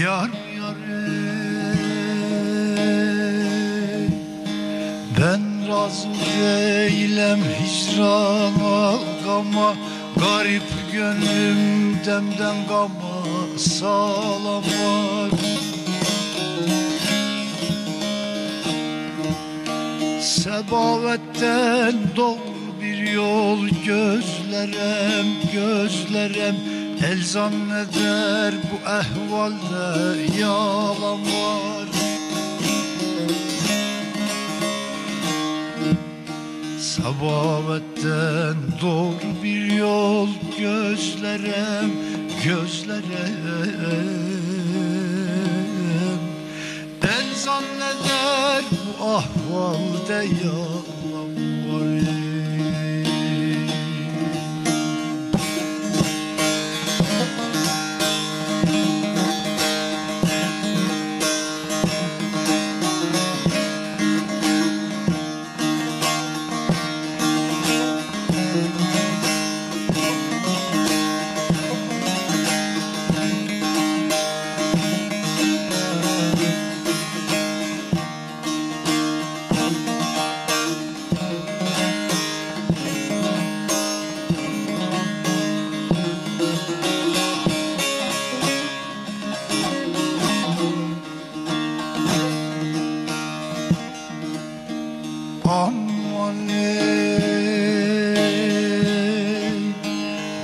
Yar. Yar ey Ben razı değilim hicrana gama Garip gönlüm demden gama sağlam var Sebavetten doğru bir yol gözlerem gözlerem El zanneder bu ehvalde yalan var. Sebavetten doğru bir yol gözlerem gözlerem. El zanneder bu ahvalde yalan var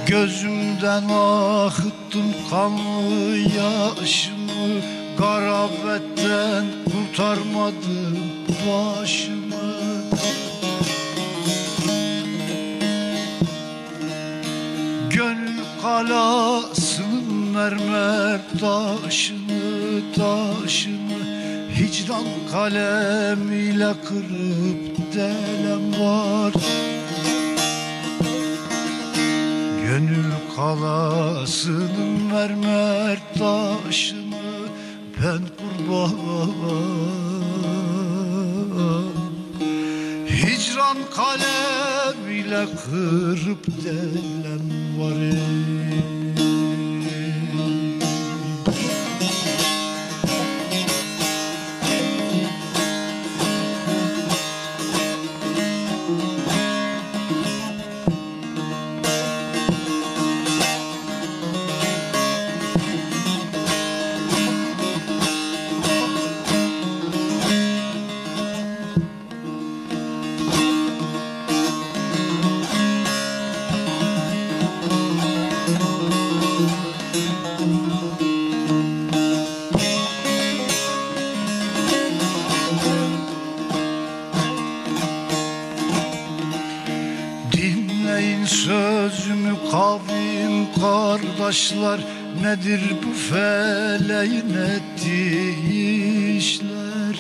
Gözümden akıttım kanlı yaşımı. Garabetten kurtarmadım başımı. Gönül kalasının mermer taşını taşını. Hicran kalemiyle kırıp delem var Gönül kalasının mermer taşını ben kurban Hicran kalemiyle kırıp delem var ey. Dinleyin sözümü kavim kardeşler Nedir bu feleğin ettiği işler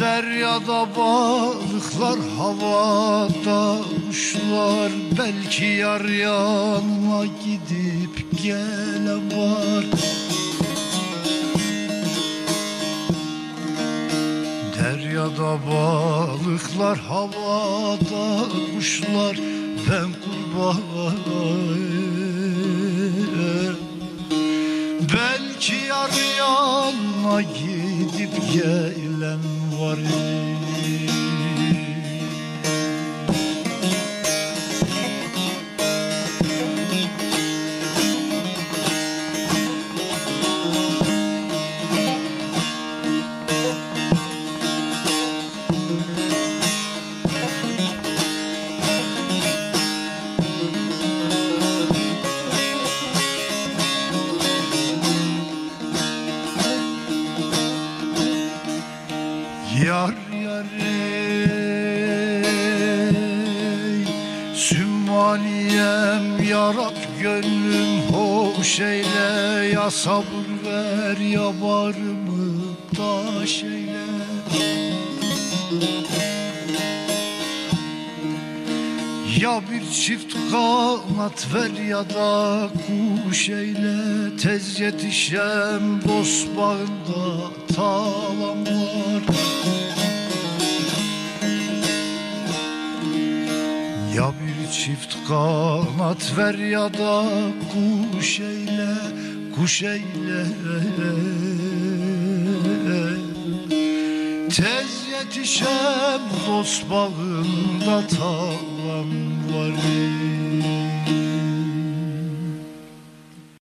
Deryada balıklar havada kuşlar Belki yar yanına gidip gelen var Deryada balıklar havada kuşlar ben kurban Belki yar yanına gidip gelen var Yar yar ey. Sümmaniyem yarab gönlüm hoş eyle. Ya sabır ver ya barımı taş eyle Ya bir çift kanat ver ya da kuş eyle. Tez yetişem dost bağında talan var. Ya bir çift kanat ver ya da kuş eyle. Kuş eyle. Tez yetişem dost bağında talan var